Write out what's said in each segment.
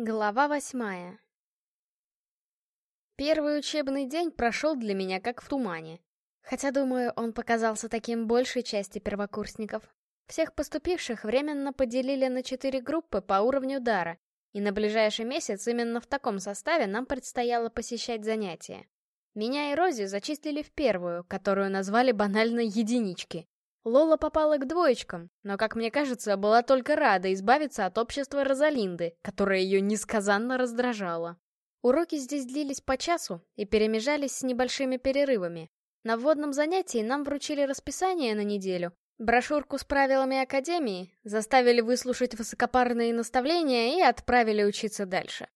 Глава восьмая Первый учебный день прошел для меня как в тумане. Хотя, думаю, он показался таким большей части первокурсников. Всех поступивших временно поделили на четыре группы по уровню дара, и на ближайший месяц именно в таком составе нам предстояло посещать занятия. Меня и Рози зачислили в первую, которую назвали банально «единички». Лола попала к двоечкам, но, как мне кажется, была только рада избавиться от общества Розалинды, которое ее несказанно раздражало. Уроки здесь длились по часу и перемежались с небольшими перерывами. На вводном занятии нам вручили расписание на неделю, брошюрку с правилами Академии, заставили выслушать высокопарные наставления и отправили учиться дальше.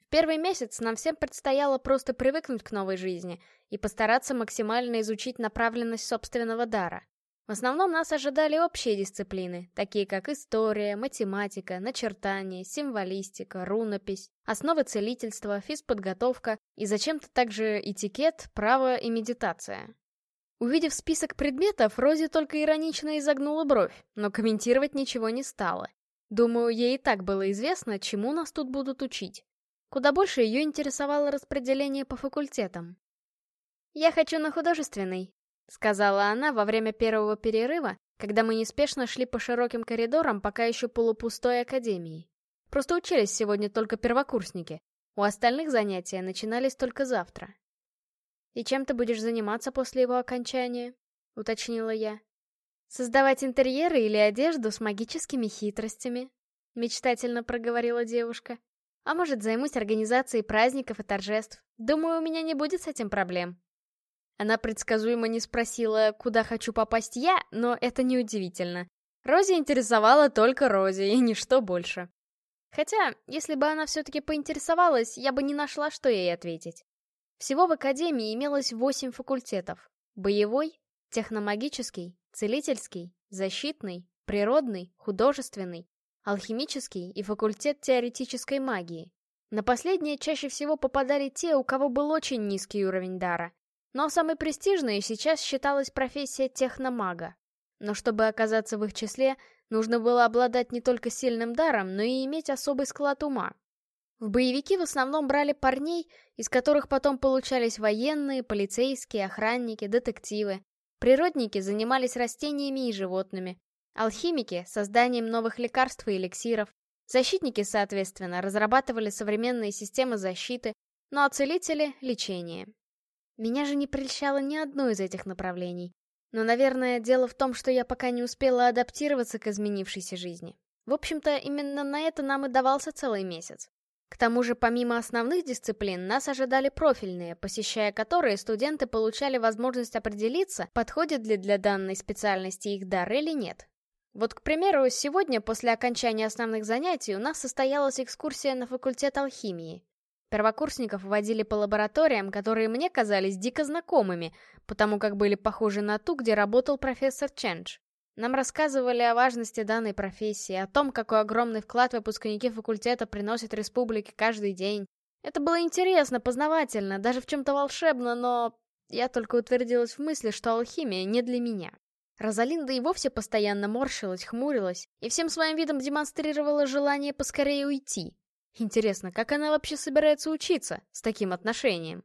В первый месяц нам всем предстояло просто привыкнуть к новой жизни и постараться максимально изучить направленность собственного дара. В основном нас ожидали общие дисциплины, такие как история, математика, начертание, символистика, рунопись, основы целительства, физподготовка и зачем-то также этикет, право и медитация. Увидев список предметов, Рози только иронично изогнула бровь, но комментировать ничего не стала. Думаю, ей и так было известно, чему нас тут будут учить. Куда больше ее интересовало распределение по факультетам. «Я хочу на художественный», — сказала она во время первого перерыва, когда мы неспешно шли по широким коридорам пока еще полупустой академии. Просто учились сегодня только первокурсники. У остальных занятия начинались только завтра. «И чем ты будешь заниматься после его окончания?» — уточнила я. «Создавать интерьеры или одежду с магическими хитростями?» — мечтательно проговорила девушка. «А может, займусь организацией праздников и торжеств. Думаю, у меня не будет с этим проблем». Она предсказуемо не спросила, куда хочу попасть я, но это неудивительно. Рози интересовала только Рози, и ничто больше. Хотя, если бы она все-таки поинтересовалась, я бы не нашла, что ей ответить. Всего в Академии имелось восемь факультетов. Боевой, техномагический, целительский, защитный, природный, художественный, алхимический и факультет теоретической магии. На последнее чаще всего попадали те, у кого был очень низкий уровень дара. Но самой престижной сейчас считалась профессия техномага. Но чтобы оказаться в их числе, нужно было обладать не только сильным даром, но и иметь особый склад ума. В боевики в основном брали парней, из которых потом получались военные, полицейские, охранники, детективы. Природники занимались растениями и животными. Алхимики — созданием новых лекарств и эликсиров. Защитники, соответственно, разрабатывали современные системы защиты, ну а целители — лечение. Меня же не прельщало ни одно из этих направлений. Но, наверное, дело в том, что я пока не успела адаптироваться к изменившейся жизни. В общем-то, именно на это нам и давался целый месяц. К тому же, помимо основных дисциплин, нас ожидали профильные, посещая которые студенты получали возможность определиться, подходит ли для данной специальности их дар или нет. Вот, к примеру, сегодня, после окончания основных занятий, у нас состоялась экскурсия на факультет алхимии. Первокурсников водили по лабораториям, которые мне казались дико знакомыми, потому как были похожи на ту, где работал профессор Чендж. Нам рассказывали о важности данной профессии, о том, какой огромный вклад выпускники факультета приносят республике каждый день. Это было интересно, познавательно, даже в чем-то волшебно, но... Я только утвердилась в мысли, что алхимия не для меня. Розалинда и вовсе постоянно морщилась, хмурилась и всем своим видом демонстрировала желание поскорее уйти. Интересно, как она вообще собирается учиться с таким отношением?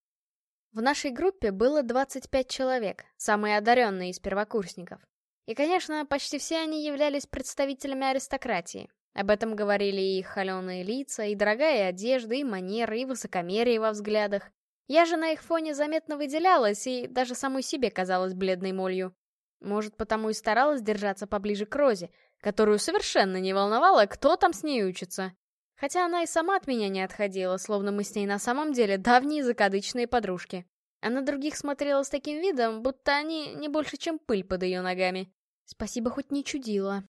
В нашей группе было 25 человек, самые одаренные из первокурсников. И, конечно, почти все они являлись представителями аристократии. Об этом говорили и их холеные лица, и дорогая одежда, и манеры, и высокомерие во взглядах. Я же на их фоне заметно выделялась и даже самой себе казалась бледной молью. Может, потому и старалась держаться поближе к Розе, которую совершенно не волновало, кто там с ней учится. Хотя она и сама от меня не отходила, словно мы с ней на самом деле давние закадычные подружки. А на других смотрела с таким видом, будто они не больше, чем пыль под ее ногами. Спасибо, хоть не чудила.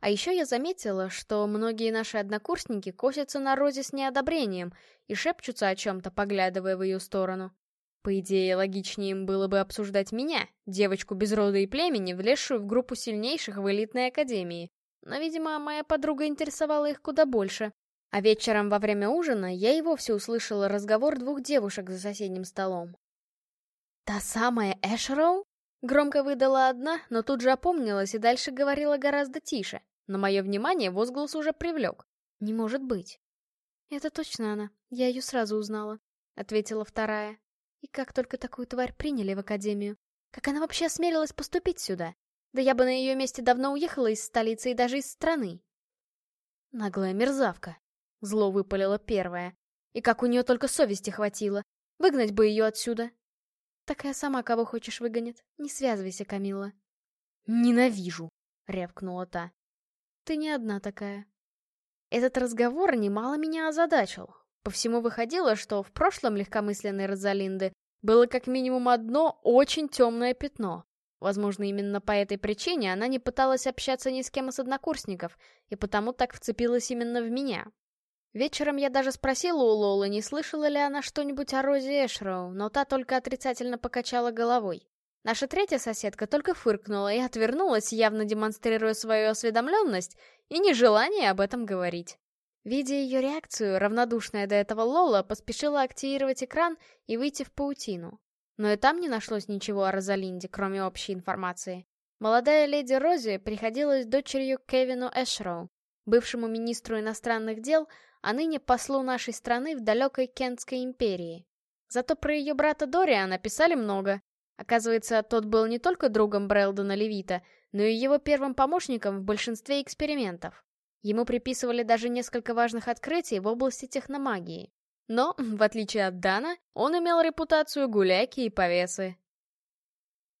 А еще я заметила, что многие наши однокурсники косятся на Розе с неодобрением и шепчутся о чем-то, поглядывая в ее сторону. По идее, логичнее им было бы обсуждать меня, девочку без рода и племени, влезшую в группу сильнейших в элитной академии. Но, видимо, моя подруга интересовала их куда больше. А вечером во время ужина я и вовсе услышала разговор двух девушек за соседним столом. «Та самая Эшроу?» Громко выдала одна, но тут же опомнилась и дальше говорила гораздо тише. Но мое внимание возглас уже привлек. Не может быть. «Это точно она. Я ее сразу узнала», — ответила вторая. «И как только такую тварь приняли в академию? Как она вообще осмелилась поступить сюда? Да я бы на ее месте давно уехала из столицы и даже из страны». Наглая мерзавка. Зло выпалила первая. И как у нее только совести хватило. Выгнать бы ее отсюда. Такая сама кого хочешь выгонит. Не связывайся, Камилла. Ненавижу, рявкнула та. Ты не одна такая. Этот разговор немало меня озадачил. По всему выходило, что в прошлом легкомысленной Розалинды было как минимум одно очень темное пятно. Возможно, именно по этой причине она не пыталась общаться ни с кем из однокурсников, и потому так вцепилась именно в меня. Вечером я даже спросила у Лолы, не слышала ли она что-нибудь о Розе Эшроу, но та только отрицательно покачала головой. Наша третья соседка только фыркнула и отвернулась, явно демонстрируя свою осведомленность и нежелание об этом говорить. Видя ее реакцию, равнодушная до этого Лола поспешила активировать экран и выйти в паутину. Но и там не нашлось ничего о Розалинде, кроме общей информации. Молодая леди Рози приходилась дочерью Кевину Эшроу, бывшему министру иностранных дел, а ныне послу нашей страны в далекой Кентской империи. Зато про ее брата Дориана писали много. Оказывается, тот был не только другом Брэлдона Левита, но и его первым помощником в большинстве экспериментов. Ему приписывали даже несколько важных открытий в области техномагии. Но, в отличие от Дана, он имел репутацию гуляки и повесы.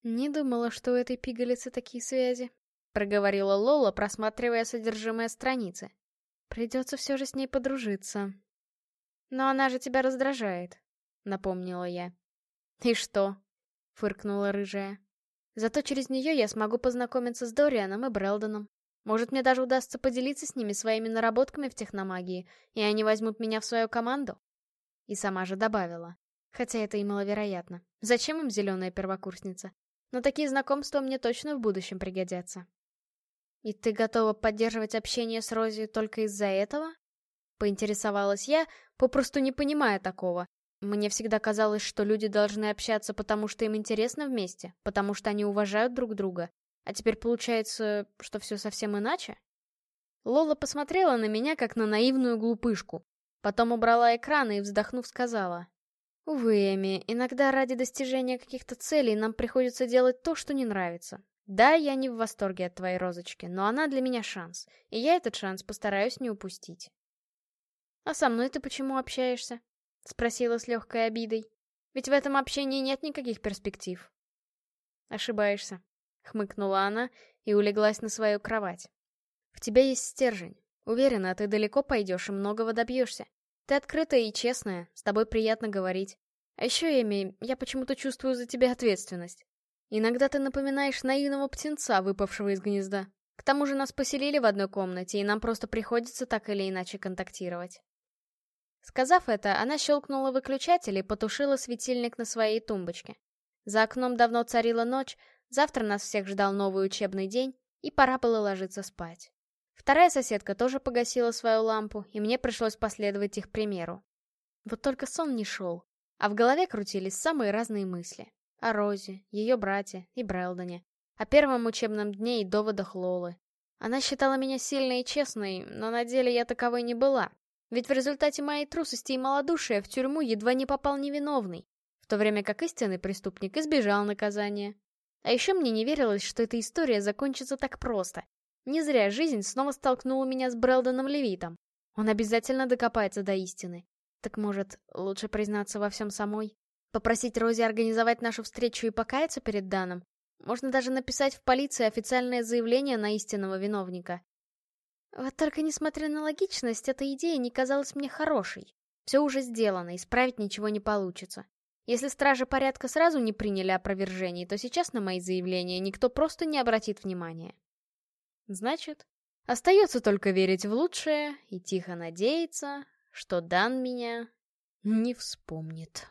«Не думала, что у этой пигалицы такие связи», — проговорила Лола, просматривая содержимое страницы. Придется все же с ней подружиться. Но она же тебя раздражает, напомнила я. И что? Фыркнула рыжая. Зато через нее я смогу познакомиться с Дорианом и Брелдоном. Может, мне даже удастся поделиться с ними своими наработками в техномагии, и они возьмут меня в свою команду? И сама же добавила. Хотя это и маловероятно. Зачем им зеленая первокурсница? Но такие знакомства мне точно в будущем пригодятся. «И ты готова поддерживать общение с Рози только из-за этого?» Поинтересовалась я, попросту не понимая такого. Мне всегда казалось, что люди должны общаться, потому что им интересно вместе, потому что они уважают друг друга. А теперь получается, что все совсем иначе? Лола посмотрела на меня, как на наивную глупышку. Потом убрала экран и, вздохнув, сказала. «Увы, Эми, иногда ради достижения каких-то целей нам приходится делать то, что не нравится. Да, я не в восторге от твоей розочки, но она для меня шанс, и я этот шанс постараюсь не упустить. «А со мной ты почему общаешься?» — спросила с легкой обидой. «Ведь в этом общении нет никаких перспектив». «Ошибаешься», — хмыкнула она и улеглась на свою кровать. «В тебя есть стержень. Уверена, ты далеко пойдешь и многого добьешься. Ты открытая и честная, с тобой приятно говорить. А еще, Эми, я почему-то чувствую за тебя ответственность. Иногда ты напоминаешь наивного птенца, выпавшего из гнезда. К тому же нас поселили в одной комнате, и нам просто приходится так или иначе контактировать. Сказав это, она щелкнула выключатель и потушила светильник на своей тумбочке. За окном давно царила ночь, завтра нас всех ждал новый учебный день, и пора было ложиться спать. Вторая соседка тоже погасила свою лампу, и мне пришлось последовать их примеру. Вот только сон не шел, а в голове крутились самые разные мысли. О Розе, ее брате и Брэлдоне. О первом учебном дне и доводах Лолы. Она считала меня сильной и честной, но на деле я таковой не была. Ведь в результате моей трусости и малодушия в тюрьму едва не попал невиновный, в то время как истинный преступник избежал наказания. А еще мне не верилось, что эта история закончится так просто. Не зря жизнь снова столкнула меня с Брэлдоном Левитом. Он обязательно докопается до истины. Так может, лучше признаться во всем самой? Попросить Рози организовать нашу встречу и покаяться перед Даном? Можно даже написать в полиции официальное заявление на истинного виновника. Вот только несмотря на логичность, эта идея не казалась мне хорошей. Все уже сделано, исправить ничего не получится. Если стражи порядка сразу не приняли опровержений, то сейчас на мои заявления никто просто не обратит внимания. Значит, остается только верить в лучшее и тихо надеяться, что Дан меня не вспомнит.